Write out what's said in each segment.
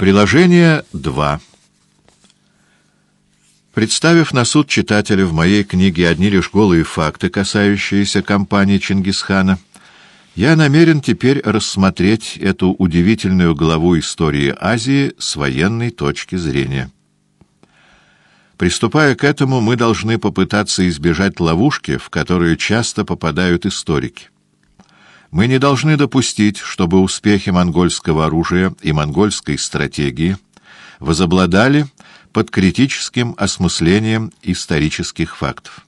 Приложение 2. Представив на суд читателя в моей книге одни лишь голые факты, касающиеся кампании Чингисхана, я намерен теперь рассмотреть эту удивительную главу истории Азии с военной точки зрения. Приступая к этому, мы должны попытаться избежать ловушки, в которую часто попадают историки. Мы не должны допустить, чтобы успехи монгольского оружия и монгольской стратегии возобладали под критическим осмыслением исторических фактов.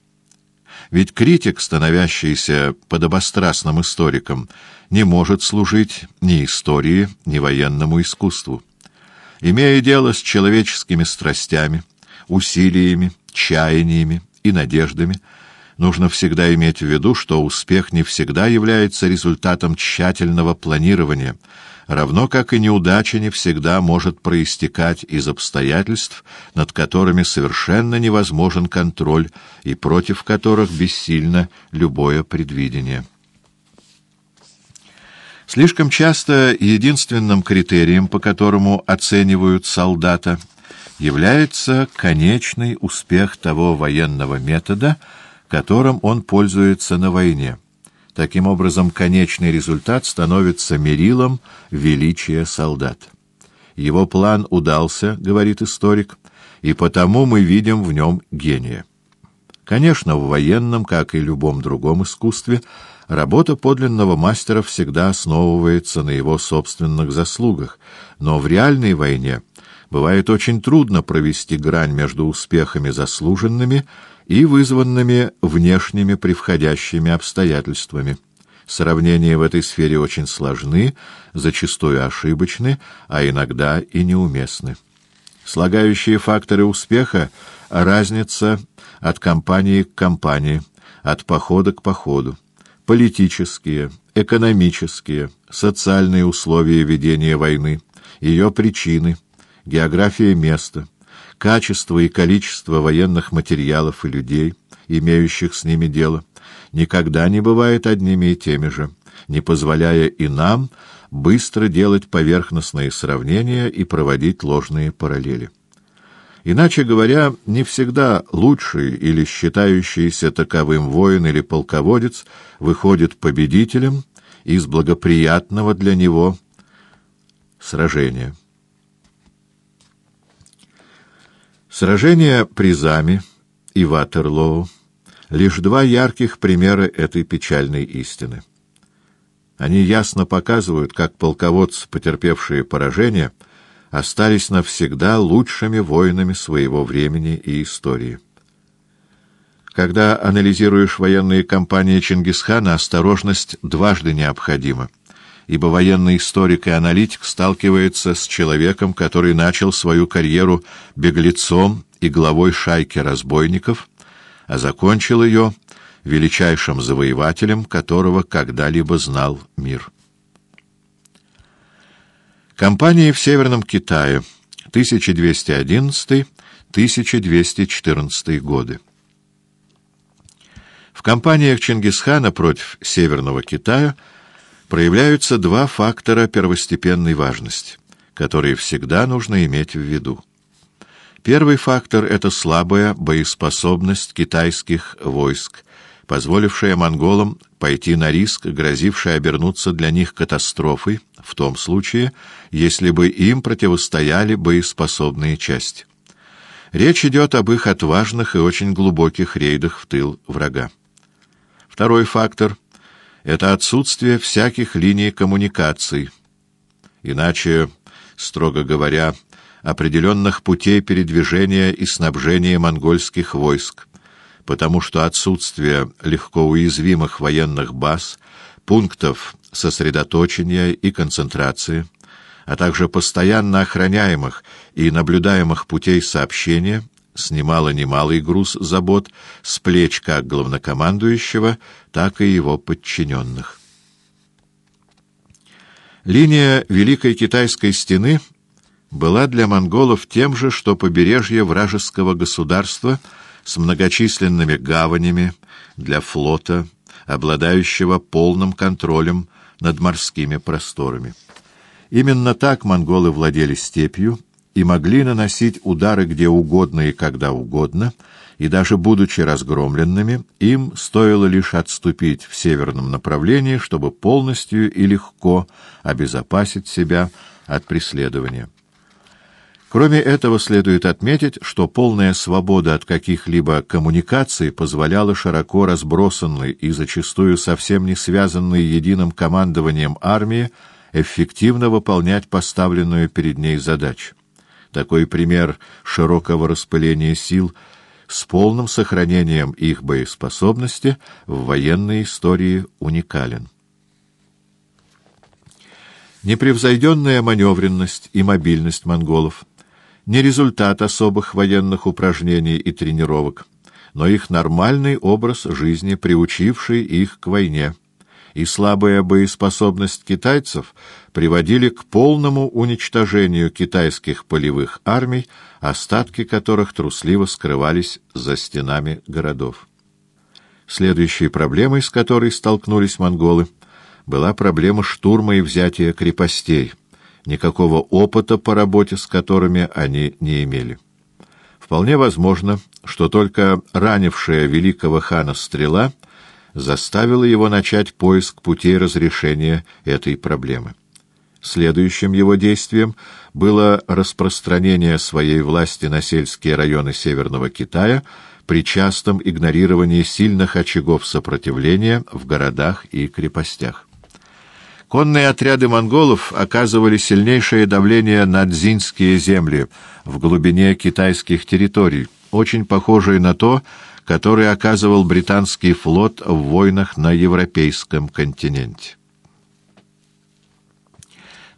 Ведь критик, становящийся подобострастным историком, не может служить ни истории, ни военному искусству. Имея дело с человеческими страстями, усилиями, чаяниями и надеждами, нужно всегда иметь в виду, что успех не всегда является результатом тщательного планирования, равно как и неудача не всегда может проистекать из обстоятельств, над которыми совершенно невозможен контроль и против которых бессильно любое предвидение. Слишком часто единственным критерием, по которому оценивают солдата, является конечный успех того военного метода, которым он пользуется на войне. Таким образом, конечный результат становится мерилом величия солдат. Его план удался, говорит историк, и потому мы видим в нем гения. Конечно, в военном, как и любом другом искусстве, работа подлинного мастера всегда основывается на его собственных заслугах, но в реальной войне бывает очень трудно провести грань между успехами заслуженными и вызванными внешними превходящими обстоятельствами. Сравнения в этой сфере очень сложны, зачастую ошибочны, а иногда и неуместны. Слагающие факторы успеха — разница от компании к компании, от похода к походу. Политические, экономические, социальные условия ведения войны, ее причины, география места, качество и количество военных материалов и людей, имеющих с ними дело, никогда не бывает одними и теми же, не позволяя и нам быстро делать поверхностные сравнения и проводить ложные параллели. Иначе говоря, не всегда лучший или считающийся таковым воин или полководец выходит победителем из благоприятного для него сражения. Сражения при Заме и Ватерлоу — лишь два ярких примера этой печальной истины. Они ясно показывают, как полководцы, потерпевшие поражение, остались навсегда лучшими воинами своего времени и истории. Когда анализируешь военные кампании Чингисхана, осторожность дважды необходима ибо военный историк и аналитик сталкивается с человеком, который начал свою карьеру беглецом и главой шайки разбойников, а закончил ее величайшим завоевателем, которого когда-либо знал мир. Компания в Северном Китае, 1211-1214 годы. В кампаниях Чингисхана против Северного Китая – проявляются два фактора первостепенной важности, которые всегда нужно иметь в виду. Первый фактор — это слабая боеспособность китайских войск, позволившая монголам пойти на риск, грозивший обернуться для них катастрофой, в том случае, если бы им противостояли боеспособные части. Речь идет об их отважных и очень глубоких рейдах в тыл врага. Второй фактор это отсутствие всяких линий коммуникаций. Иначе, строго говоря, определенных путей передвижения и снабжения монгольских войск, потому что отсутствие легко уязвимых военных баз, пунктов сосредоточения и концентрации, а также постоянно охраняемых и наблюдаемых путей сообщения снимала немалый груз забот с плеч как главнокомандующего, так и его подчиненных. Линия Великой Китайской стены была для монголов тем же, что побережье вражеского государства с многочисленными гаванями для флота, обладающего полным контролем над морскими просторами. Именно так монголы владели степью и могли наносить удары где угодно и когда угодно, и даже будучи разгромленными, им стоило лишь отступить в северном направлении, чтобы полностью и легко обезопасить себя от преследования. Кроме этого, следует отметить, что полная свобода от каких-либо коммуникаций позволяла широко разбросанной и зачастую совсем не связанной единым командованием армии эффективно выполнять поставленную перед ней задачу. Такой пример широкого распыления сил с полным сохранением их боеспособности в военной истории уникален. Непревзойденная маневренность и мобильность монголов – не результат особых военных упражнений и тренировок, но их нормальный образ жизни, приучивший их к войне. И слабая боеспособность китайцев приводили к полному уничтожению китайских полевых армий, остатки которых трусливо скрывались за стенами городов. Следующей проблемой, с которой столкнулись монголы, была проблема штурма и взятия крепостей – никакого опыта по работе с которыми они не имели. Вполне возможно, что только ранившая великого хана стрела заставила его начать поиск путей разрешения этой проблемы. Следующим его действием было распространение своей власти на сельские районы Северного Китая при частом игнорировании сильных очагов сопротивления в городах и крепостях. Конные отряды монголов оказывали сильнейшее давление на дзиньские земли в глубине китайских территорий, очень похожее на то, которое оказывал британский флот в войнах на европейском континенте.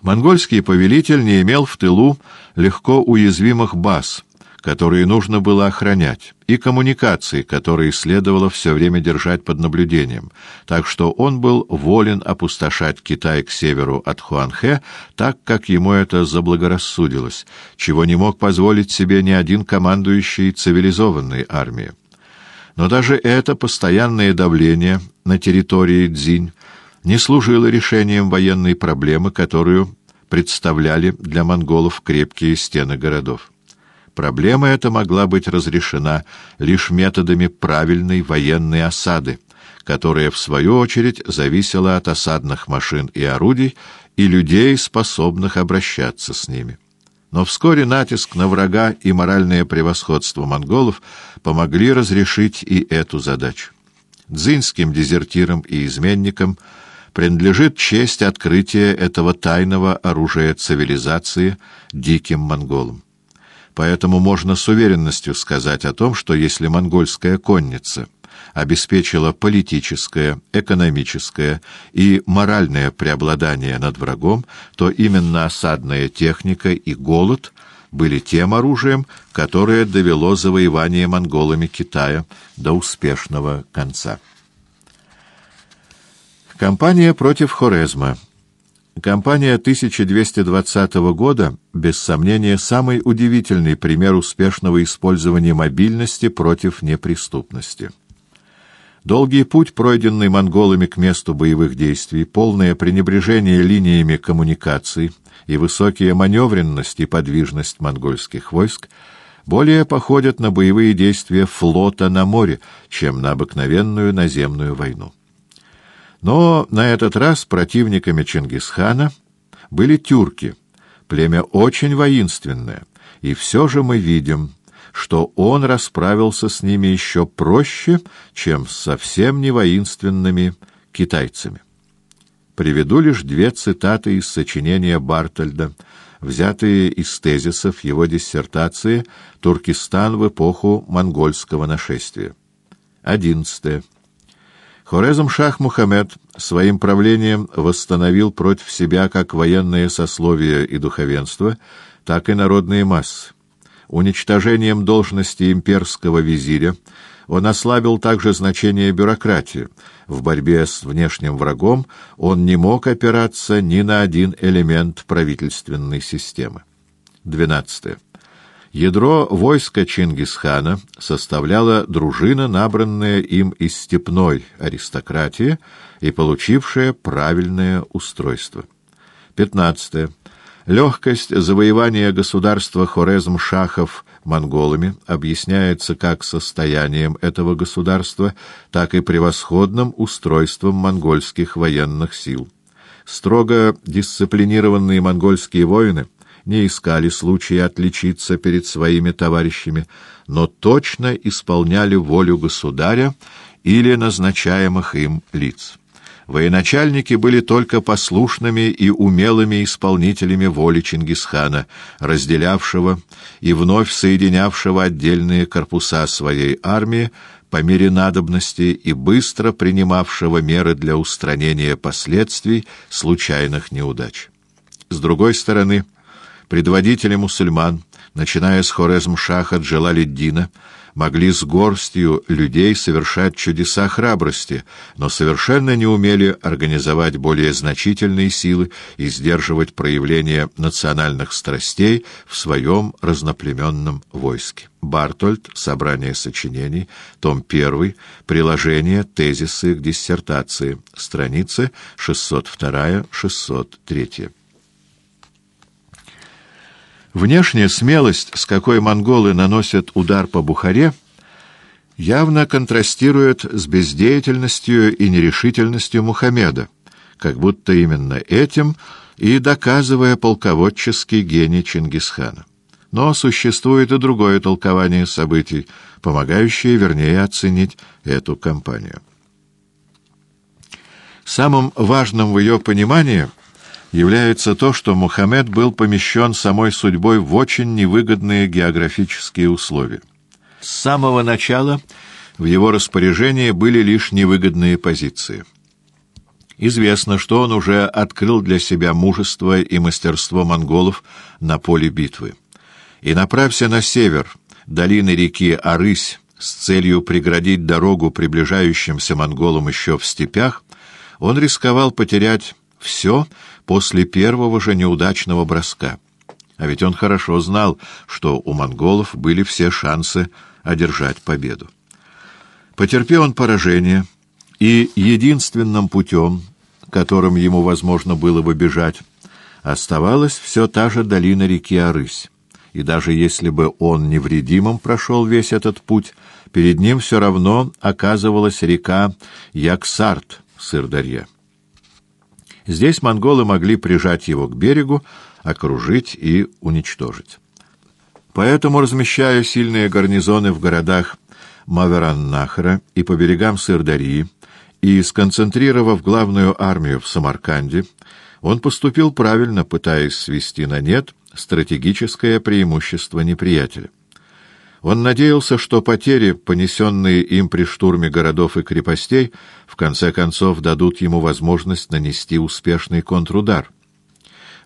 Монгольский повелитель не имел в тылу легко уязвимых баз, которые нужно было охранять, и коммуникации, которые следовало все время держать под наблюдением, так что он был волен опустошать Китай к северу от Хуанхэ так, как ему это заблагорассудилось, чего не мог позволить себе ни один командующий цивилизованной армией. Но даже это постоянное давление на территории Дзинь не служило решением военной проблемы, которую представляли для монголов крепкие стены городов. Проблема эта могла быть разрешена лишь методами правильной военной осады, которая, в свою очередь, зависела от осадных машин и орудий и людей, способных обращаться с ними. Но вскоре натиск на врага и моральное превосходство монголов помогли разрешить и эту задачу. Дзинским дезертирам и изменникам принадлежит честь открытия этого тайного оружия цивилизации диким монголам. Поэтому можно с уверенностью сказать о том, что если монгольская конница обеспечила политическое, экономическое и моральное преобладание над врагом, то именно осадная техника и голод были тем оружием, которое довело завоевание монголами Китая до успешного конца. Кампания против Хорезма Кампания 1220 года, без сомнения, самый удивительный пример успешного использования мобильности против неприступности. Долгий путь, пройденный монголами к месту боевых действий, полное пренебрежение линиями коммуникаций и высокая маневренность и подвижность монгольских войск более походят на боевые действия флота на море, чем на обыкновенную наземную войну. Но на этот раз противниками Чингисхана были тюрки, племя очень воинственное, и все же мы видим, что он расправился с ними еще проще, чем с совсем не воинственными китайцами. Приведу лишь две цитаты из сочинения Бартольда, взятые из тезисов его диссертации «Туркестан в эпоху монгольского нашествия». Одиннадцатое. Хорезм Шах Мухаммед своим правлением восстановил против себя как военное сословие и духовенство, так и народные массы. Уничтожением должности имперского визиря он ослабил также значение бюрократии. В борьбе с внешним врагом он не мог опираться ни на один элемент правительственной системы. 12. Ядро войска Чингисхана составляла дружина, набранная им из степной аристократии и получившая правильное устройство. 15. Легкость завоевания государства Хорезм-Шахов монголами объясняется как состоянием этого государства, так и превосходным устройством монгольских военных сил. Строго дисциплинированные монгольские воины не искали случая отличиться перед своими товарищами, но точно исполняли волю государя или назначаемых им лиц. Военачальники были только послушными и умелыми исполнителями воли Чингисхана, разделявшего и вновь соединявшего отдельные корпуса своей армии по мере надобности и быстро принимавшего меры для устранения последствий случайных неудач. С другой стороны, предводители мусульман, начиная с Хорезм-Шаха Джалалиддина, могли с горстью людей совершать чудеса храбрости, но совершенно не умели организовать более значительные силы и сдерживать проявление национальных страстей в своем разноплеменном войске. Бартольд, Собрание сочинений, том 1, приложение, тезисы к диссертации, страницы 602-603. Внешняя смелость, с какой монголы наносят удар по Бухаре, явно контрастирует с бездеятельностью и нерешительностью Мухаммеда, как будто именно этим и доказывая полководческий гений Чингисхана. Но существует и другое толкование событий, помогающее вернее оценить эту кампанию. Самым важным в ее понимании — является то, что Мухаммед был помещен самой судьбой в очень невыгодные географические условия. С самого начала в его распоряжении были лишь невыгодные позиции. Известно, что он уже открыл для себя мужество и мастерство монголов на поле битвы. И направься на север, долины реки Арысь, с целью преградить дорогу приближающимся монголам еще в степях, он рисковал потерять все после первого же неудачного броска. А ведь он хорошо знал, что у монголов были все шансы одержать победу. Потерпел он поражение, и единственным путем, которым ему возможно было бы бежать, оставалась все та же долина реки Арысь. И даже если бы он невредимым прошел весь этот путь, перед ним все равно оказывалась река Яксарт, Сырдарья. Здесь монголы могли прижать его к берегу, окружить и уничтожить. Поэтому, размещая сильные гарнизоны в городах Мавераннахра и по берегам Сырдарьи, и сконцентрировав главную армию в Самарканде, он поступил правильно, пытаясь свести на нет стратегическое преимущество неприятеля. Он надеялся, что потери, понесенные им при штурме городов и крепостей, в конце концов дадут ему возможность нанести успешный контрудар.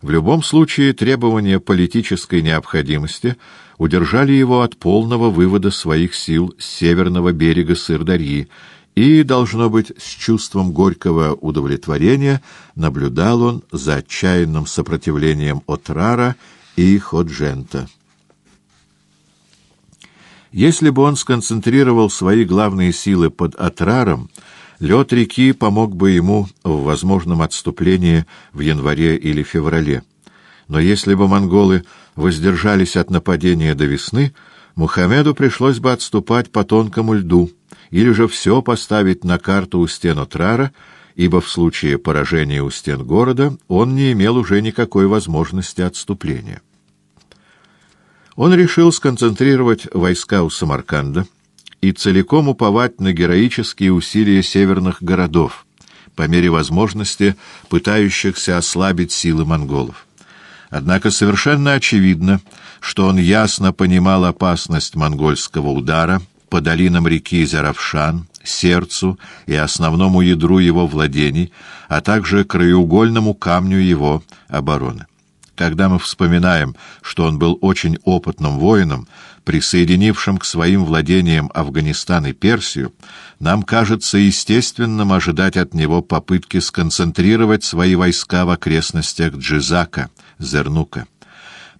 В любом случае требования политической необходимости удержали его от полного вывода своих сил с северного берега Сырдарьи, и, должно быть, с чувством горького удовлетворения наблюдал он за отчаянным сопротивлением Отрара и Ходжента. Если бы он сконцентрировал свои главные силы под Атраром, лед реки помог бы ему в возможном отступлении в январе или феврале. Но если бы монголы воздержались от нападения до весны, Мухаммеду пришлось бы отступать по тонкому льду, или же все поставить на карту у стен Отрара, ибо в случае поражения у стен города он не имел уже никакой возможности отступления. Он решил сконцентрировать войска у Самарканда и целиком уповать на героические усилия северных городов, по мере возможности пытающихся ослабить силы монголов. Однако совершенно очевидно, что он ясно понимал опасность монгольского удара по долинам реки Заравшан, сердцу и основному ядру его владений, а также краеугольному камню его обороны. Когда мы вспоминаем, что он был очень опытным воином, присоединившим к своим владениям Афганистан и Персию, нам кажется естественным ожидать от него попытки сконцентрировать свои войска в окрестностях Джизака, Зернука.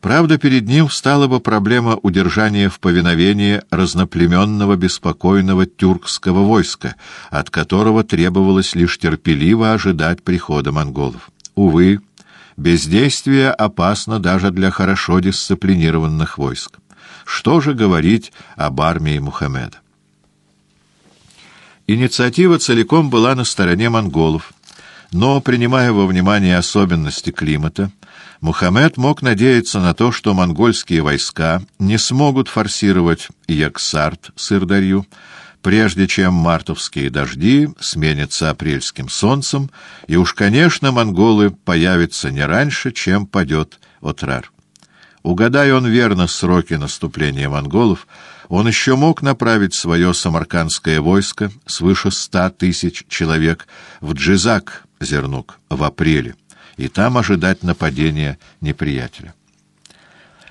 Правда, перед ним встала бы проблема удержания в повиновении разноплеменного беспокойного тюркского войска, от которого требовалось лишь терпеливо ожидать прихода монголов. Увы, Бездействие опасно даже для хорошо дисциплинированных войск. Что же говорить об армии Мухаммеда? Инициатива целиком была на стороне монголов, но, принимая во внимание особенности климата, Мухаммед мог надеяться на то, что монгольские войска не смогут форсировать Яксарт с Ирдарью, прежде чем мартовские дожди сменятся апрельским солнцем, и уж, конечно, монголы появятся не раньше, чем падет Отрар. Угадай он верно сроки наступления монголов, он еще мог направить свое самаркандское войско свыше ста тысяч человек в Джизак, Зернук, в апреле, и там ожидать нападения неприятеля.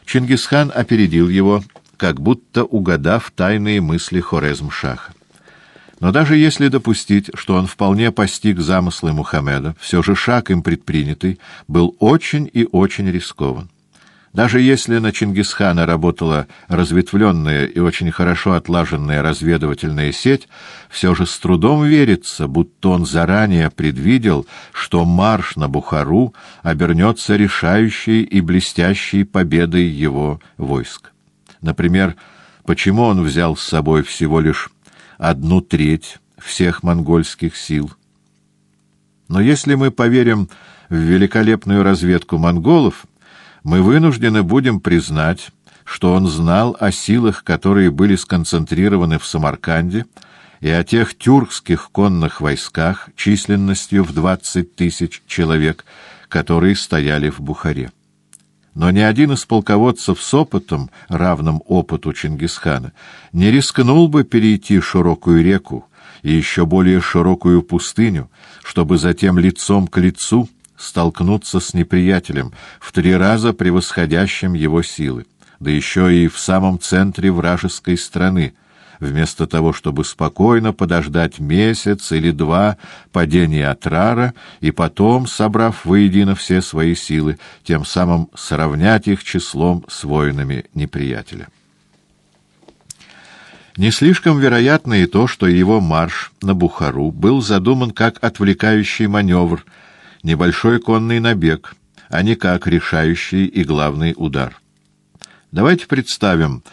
Чингисхан опередил его, как будто угадав тайные мысли Хорезм-Шаха. Но даже если допустить, что он вполне постиг замыслы Мухаммеда, все же шаг им предпринятый был очень и очень рискован. Даже если на Чингисхана работала разветвленная и очень хорошо отлаженная разведывательная сеть, все же с трудом верится, будто он заранее предвидел, что марш на Бухару обернется решающей и блестящей победой его войск. Например, почему он взял с собой всего лишь одну треть всех монгольских сил? Но если мы поверим в великолепную разведку монголов, мы вынуждены будем признать, что он знал о силах, которые были сконцентрированы в Самарканде, и о тех тюркских конных войсках численностью в двадцать тысяч человек, которые стояли в Бухаре. Но ни один из полководцев с опытом, равным опыту Чингисхана, не рискнул бы перейти широкую реку и еще более широкую пустыню, чтобы затем лицом к лицу столкнуться с неприятелем, в три раза превосходящим его силы, да еще и в самом центре вражеской страны, вместо того, чтобы спокойно подождать месяц или два падения Атрара и потом, собрав воедино все свои силы, тем самым сравнять их числом с воинами неприятеля. Не слишком вероятно и то, что его марш на Бухару был задуман как отвлекающий маневр — небольшой конный набег, а не как решающий и главный удар. Давайте представим,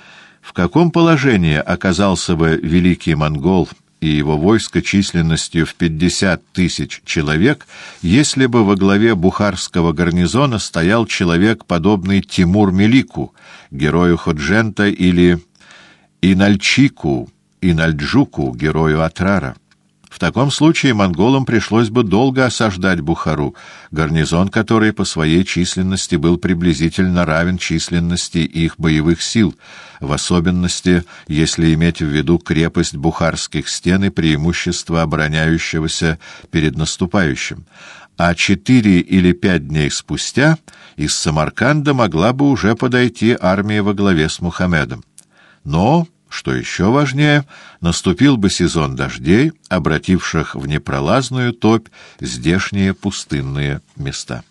в каком положении оказался бы великий монгол и его войско численностью в пятьдесят тысяч человек, если бы во главе бухарского гарнизона стоял человек, подобный Тимур-Мелику, герою Ходжента, или Инальчику, Инальджуку, герою Атрара. В таком случае монголам пришлось бы долго осаждать Бухару, гарнизон которой по своей численности был приблизительно равен численности их боевых сил, в особенности, если иметь в виду крепость бухарских стен и преимущество обороняющегося перед наступающим. А четыре или пять дней спустя из Самарканда могла бы уже подойти армия во главе с Мухаммедом. Но что еще важнее, наступил бы сезон дождей, обративших в непролазную топь здешние пустынные места.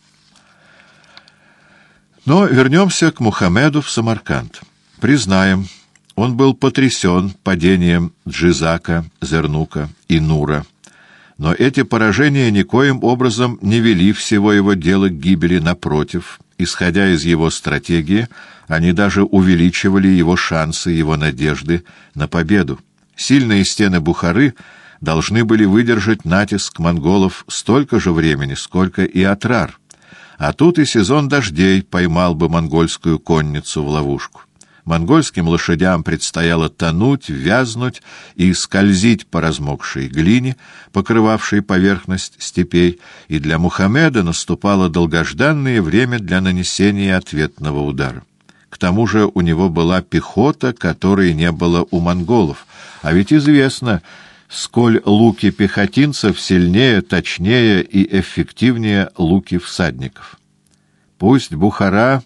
Но вернемся к Мухаммеду в Самарканд. Признаем, он был потрясен падением Джизака, Зернука и Нура. Но эти поражения никоим образом не вели всего его дела к гибели, напротив, исходя из его стратегии, они даже увеличивали его шансы, его надежды на победу. Сильные стены Бухары должны были выдержать натиск монголов столько же времени, сколько и Атрар. А тут и сезон дождей поймал бы монгольскую конницу в ловушку. Монгольским лошадям предстояло тонуть, вязнуть и скользить по размокшей глине, покрывавшей поверхность степей, и для Мухаммеда наступало долгожданное время для нанесения ответного удара. К тому же у него была пехота, которой не было у монголов. А ведь известно, сколь луки пехотинцев сильнее, точнее и эффективнее луки всадников. Пусть Бухара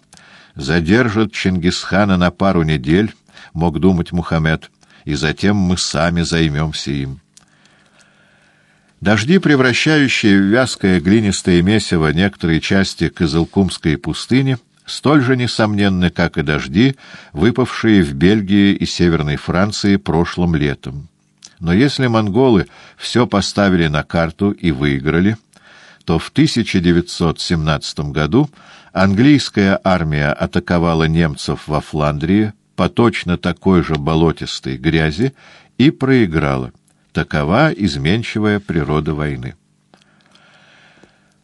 задержит Чингисхана на пару недель, мог думать Мухаммед, и затем мы сами займемся им. Дожди, превращающие в вязкое глинистое месиво некоторые части Кызылкумской пустыни, столь же несомненны, как и дожди, выпавшие в Бельгии и Северной Франции прошлым летом. Но если монголы все поставили на карту и выиграли, что в 1917 году английская армия атаковала немцев во Фландрии по точно такой же болотистой грязи и проиграла. Такова изменчивая природа войны.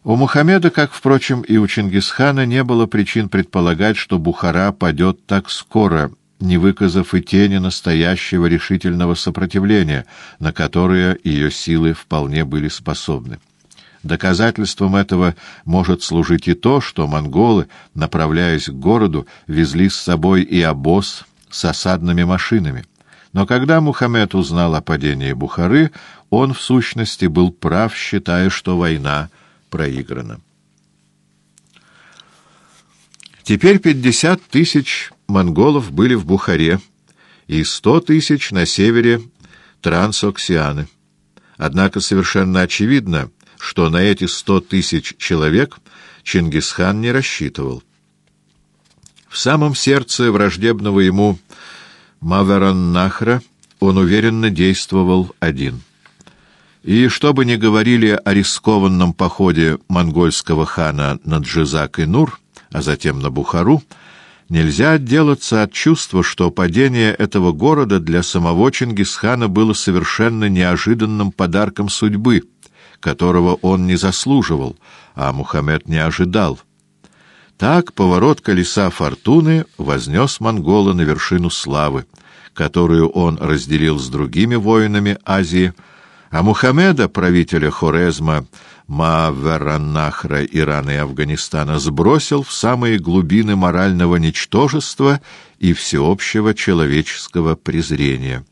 У Мухаммеда, как, впрочем, и у Чингисхана, не было причин предполагать, что Бухара падет так скоро, не выказав и тени настоящего решительного сопротивления, на которое ее силы вполне были способны. Доказательством этого может служить и то, что монголы, направляясь к городу, везли с собой и обоз с осадными машинами. Но когда Мухаммед узнал о падении Бухары, он, в сущности, был прав, считая, что война — проиграно. Теперь пятьдесят тысяч монголов были в Бухаре и сто тысяч на севере Трансоксианы. Однако совершенно очевидно, что на эти сто тысяч человек Чингисхан не рассчитывал. В самом сердце враждебного ему Мавераннахра он уверенно действовал один — и что бы ни говорили о рискованном походе монгольского хана на Джизак и Нур, а затем на Бухару, нельзя отделаться от чувства, что падение этого города для самого Чингисхана было совершенно неожиданным подарком судьбы, которого он не заслуживал, а Мухаммед не ожидал. Так поворот колеса фортуны вознес монгола на вершину славы, которую он разделил с другими воинами Азии, а Мухаммеда, правителя Хорезма, Мавераннахра, Ирана и Афганистана, сбросил в самые глубины морального ничтожества и всеобщего человеческого презрения.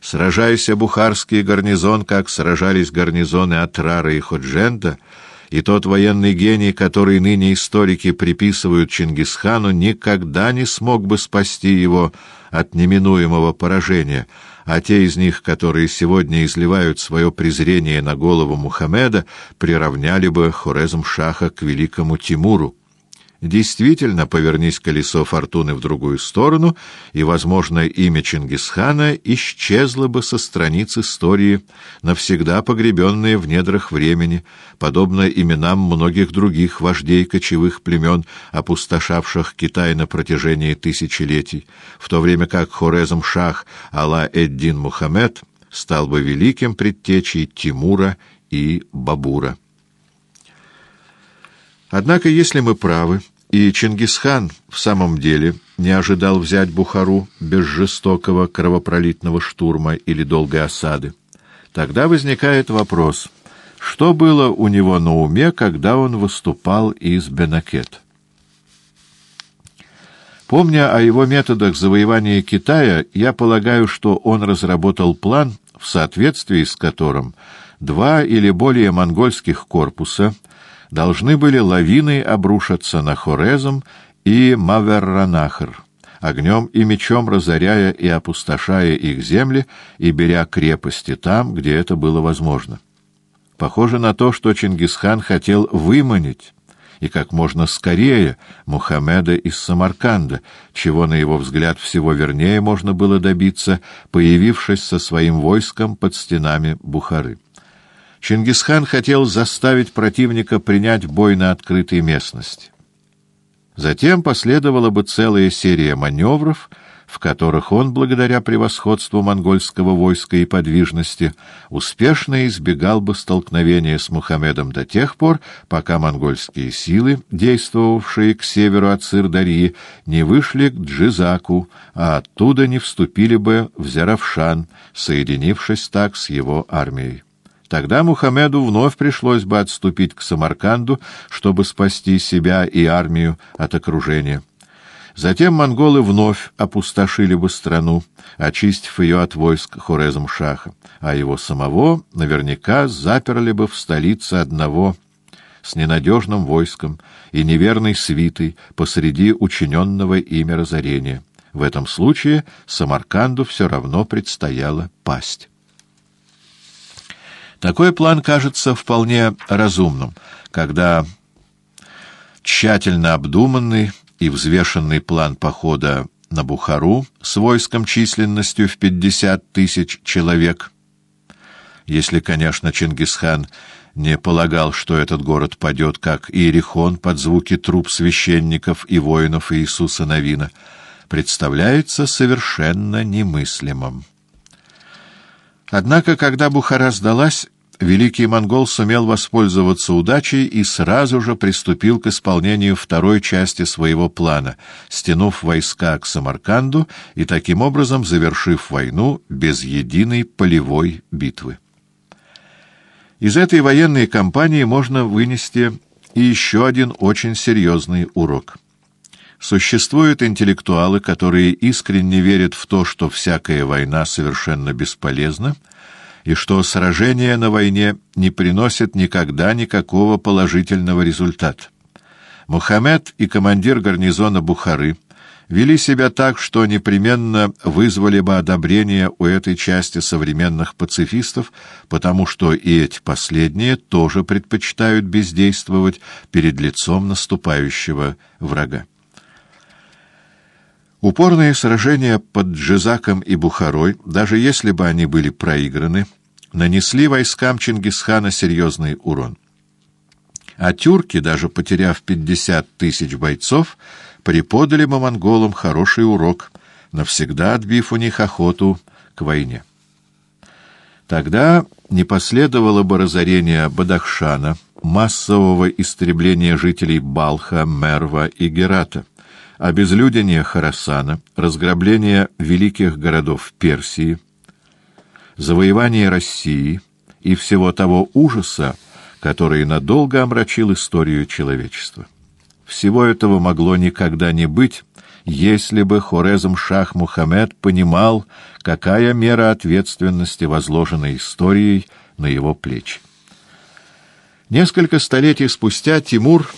Сражаясь бухарский гарнизон, как сражались гарнизоны Атрара и Ходжента, и тот военный гений, который ныне историки приписывают Чингисхану, никогда не смог бы спасти его от неминуемого поражения — а те из них, которые сегодня изливают свое презрение на голову Мухаммеда, приравняли бы Хорезм-Шаха к великому Тимуру. Действительно, повернись колесо фортуны в другую сторону, и, возможно, имя Чингисхана исчезло бы со страниц истории, навсегда погребенное в недрах времени, подобно именам многих других вождей кочевых племен, опустошавших Китай на протяжении тысячелетий, в то время как Хорезм-Шах Алла-Эддин Мухаммед стал бы великим предтечей Тимура и Бабура. Однако, если мы правы, и Чингисхан в самом деле не ожидал взять Бухару без жестокого кровопролитного штурма или долгой осады, тогда возникает вопрос, что было у него на уме, когда он выступал из Бенакет? Помня о его методах завоевания Китая, я полагаю, что он разработал план, в соответствии с которым два или более монгольских корпуса — должны были лавиной обрушиться на Хорезм и Маверранахр, огнем и мечом разоряя и опустошая их земли и беря крепости там, где это было возможно. Похоже на то, что Чингисхан хотел выманить и как можно скорее Мухаммеда из Самарканда, чего, на его взгляд, всего вернее можно было добиться, появившись со своим войском под стенами Бухары. Чингисхан хотел заставить противника принять бой на открытой местности. Затем последовала бы целая серия маневров, в которых он, благодаря превосходству монгольского войска и подвижности, успешно избегал бы столкновения с Мухаммедом до тех пор, пока монгольские силы, действовавшие к северу от Сырдарьи, не вышли к Джизаку, а оттуда не вступили бы в Зеравшан, соединившись так с его армией. Тогда Мухаммеду вновь пришлось бы отступить к Самарканду, чтобы спасти себя и армию от окружения. Затем монголы вновь опустошили бы страну, очистив ее от войск Хорезм-Шаха, а его самого наверняка заперли бы в столице одного с ненадежным войском и неверной свитой посреди учиненного ими разорения. В этом случае Самарканду все равно предстояло пасть. Такой план кажется вполне разумным, когда тщательно обдуманный и взвешенный план похода на Бухару с войском численностью в пятьдесят тысяч человек, если, конечно, Чингисхан не полагал, что этот город падет, как Иерихон, под звуки труп священников и воинов Иисуса Новина, представляется совершенно немыслимым. Однако, когда Бухара сдалась, великий монгол сумел воспользоваться удачей и сразу же приступил к исполнению второй части своего плана, стянув войска к Самарканду и таким образом завершив войну без единой полевой битвы. Из этой военной кампании можно вынести и еще один очень серьезный урок. Существуют интеллектуалы, которые искренне верят в то, что всякая война совершенно бесполезна, и что сражение на войне не приносит никогда никакого положительного результата. Мухаммед и командир гарнизона Бухары – вели себя так, что непременно вызвали бы одобрение у этой части современных пацифистов, потому что и эти последние тоже предпочитают бездействовать перед лицом наступающего врага. Упорные сражения под Джизаком и Бухарой, даже если бы они были проиграны, нанесли войскам Чингисхана серьезный урон. А тюрки, даже потеряв 50 тысяч бойцов, преподали монголам хороший урок, навсегда отбив у них охоту к войне. Тогда не последовало бы разорения Бадахшана, массового истребления жителей Балха, Мерва и Герата, обезлюдения Харасана, разграбления великих городов Персии, завоевания России и всего того ужаса, который надолго омрачил историю человечества. Всего этого могло никогда не быть, если бы Хорезм-Шах Мухаммед понимал, какая мера ответственности возложена историей на его плечи. Несколько столетий спустя Тимур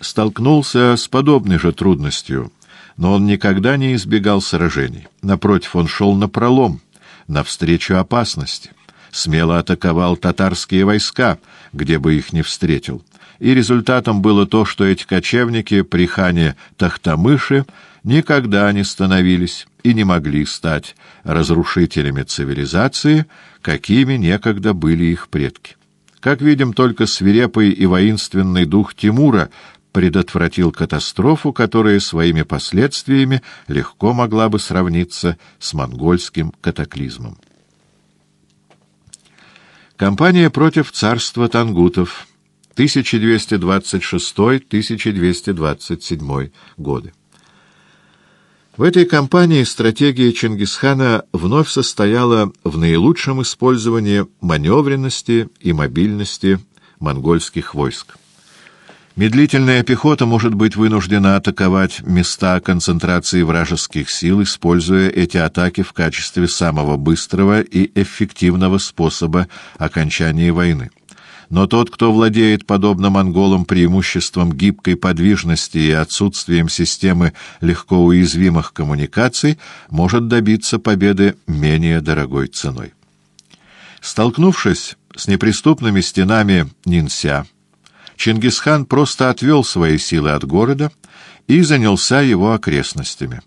столкнулся с подобной же трудностью, но он никогда не избегал сражений. Напротив, он шел напролом, навстречу опасности, смело атаковал татарские войска, где бы их ни встретил — и результатом было то, что эти кочевники при хане Тахтамыши никогда не становились и не могли стать разрушителями цивилизации, какими некогда были их предки. Как видим, только свирепый и воинственный дух Тимура предотвратил катастрофу, которая своими последствиями легко могла бы сравниться с монгольским катаклизмом. Кампания против царства тангутов – 1226-1227 годы. В этой кампании стратегия Чингисхана вновь состояла в наилучшем использовании маневренности и мобильности монгольских войск. Медлительная пехота может быть вынуждена атаковать места концентрации вражеских сил, используя эти атаки в качестве самого быстрого и эффективного способа окончания войны но тот, кто владеет, подобно монголам, преимуществом гибкой подвижности и отсутствием системы легко уязвимых коммуникаций, может добиться победы менее дорогой ценой. Столкнувшись с неприступными стенами Нинся, Чингисхан просто отвел свои силы от города и занялся его окрестностями.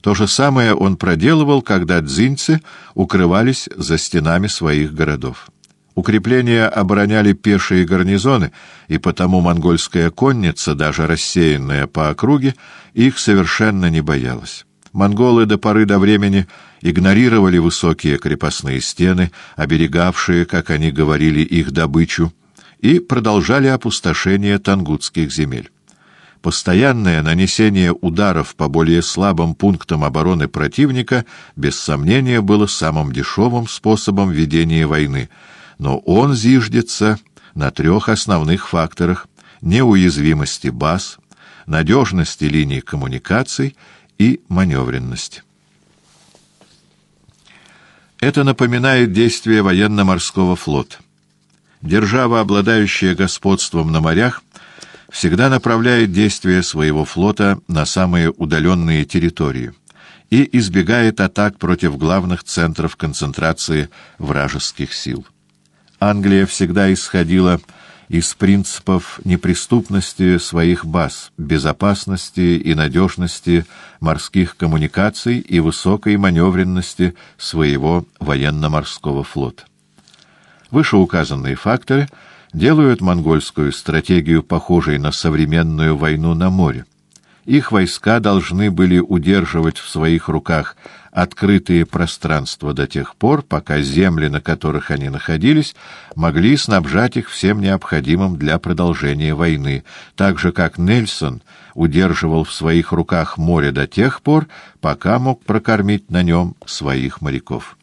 То же самое он проделывал, когда дзиньцы укрывались за стенами своих городов. Укрепления обороняли пешие гарнизоны, и потому монгольская конница, даже рассеянная по округе, их совершенно не боялась. Монголы до поры до времени игнорировали высокие крепостные стены, оберегавшие, как они говорили, их добычу, и продолжали опустошение тангутских земель. Постоянное нанесение ударов по более слабым пунктам обороны противника, без сомнения, было самым дешевым способом ведения войны — но он зиждется на трех основных факторах — неуязвимости баз, надежности линий коммуникаций и маневренности. Это напоминает действия военно-морского флота. Держава, обладающая господством на морях, всегда направляет действия своего флота на самые удаленные территории и избегает атак против главных центров концентрации вражеских сил. Англия всегда исходила из принципов неприступности своих баз, безопасности и надежности морских коммуникаций и высокой маневренности своего военно-морского флота. Вышеуказанные факторы делают монгольскую стратегию похожей на современную войну на море. Их войска должны были удерживать в своих руках открытые пространства до тех пор, пока земли, на которых они находились, могли снабжать их всем необходимым для продолжения войны, так же как Нельсон удерживал в своих руках море до тех пор, пока мог прокормить на нем своих моряков.